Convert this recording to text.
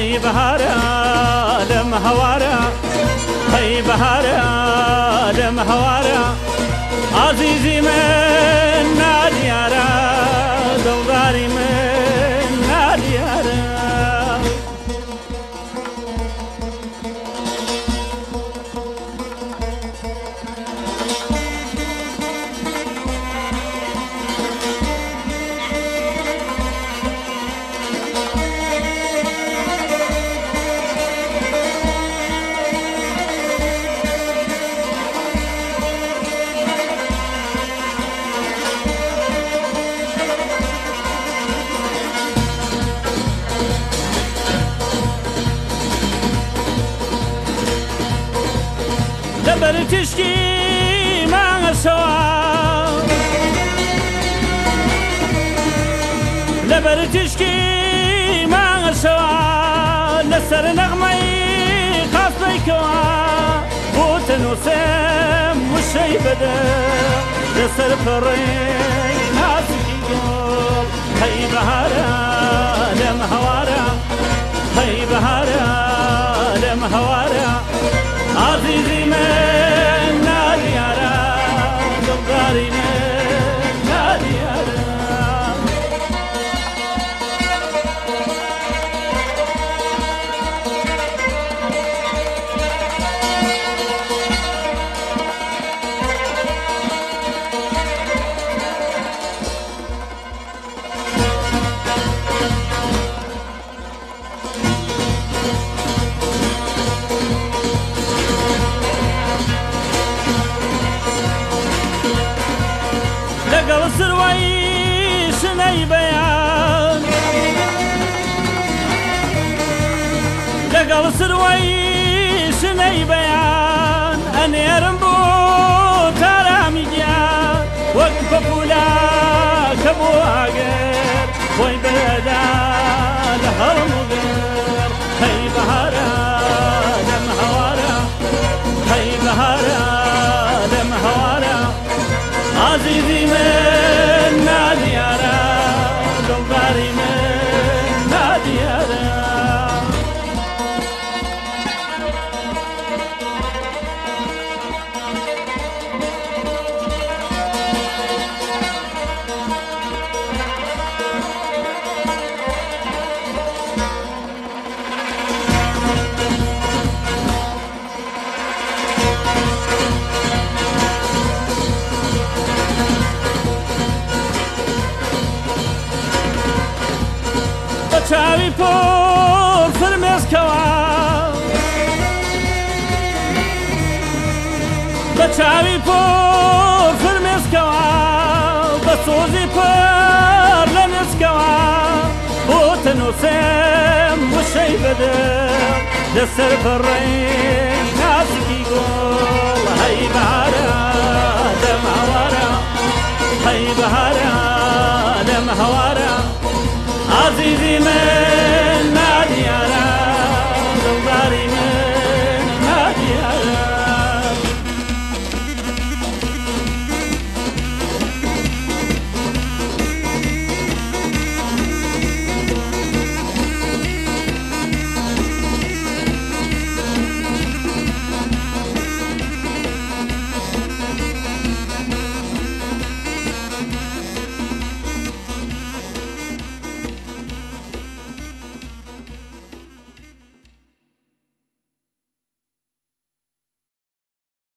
طيب هارا دم هوارا طيب هارا دم هوارا عزيزي ما لەبەر تشکی ماغەسەوە لەبەر تشکی ماغەسەوە لەسەر نەغمەی قاسڵیکەوە بۆ تەنووسم وشەی بەدە لەسەر پڕێ ناسکی گۆڵ هەی بەهارە لەم هەوارە هەی بەهارە لەم هەوارە عزيزي من لەگەڵ سروایی شنەی بەیان لەگەڵ سروایی شنەی بەیان ئەنێرم بۆ تارامی گیان وەک بەپولا کە بۆ ئاگەر خۆی بەدا لە هەڵمگەر هەی بەهارە لەم هەوارە هەی بەهارە Άζε διμέντ پۆر فرمێسکەوە بە چاوی پۆر فرمێسکەوە بە سۆزی پەر لە نسکەوە بۆ تەنووسێم وشەی بەدە لەسەر بەڕێی ناسکی گۆڵ هەی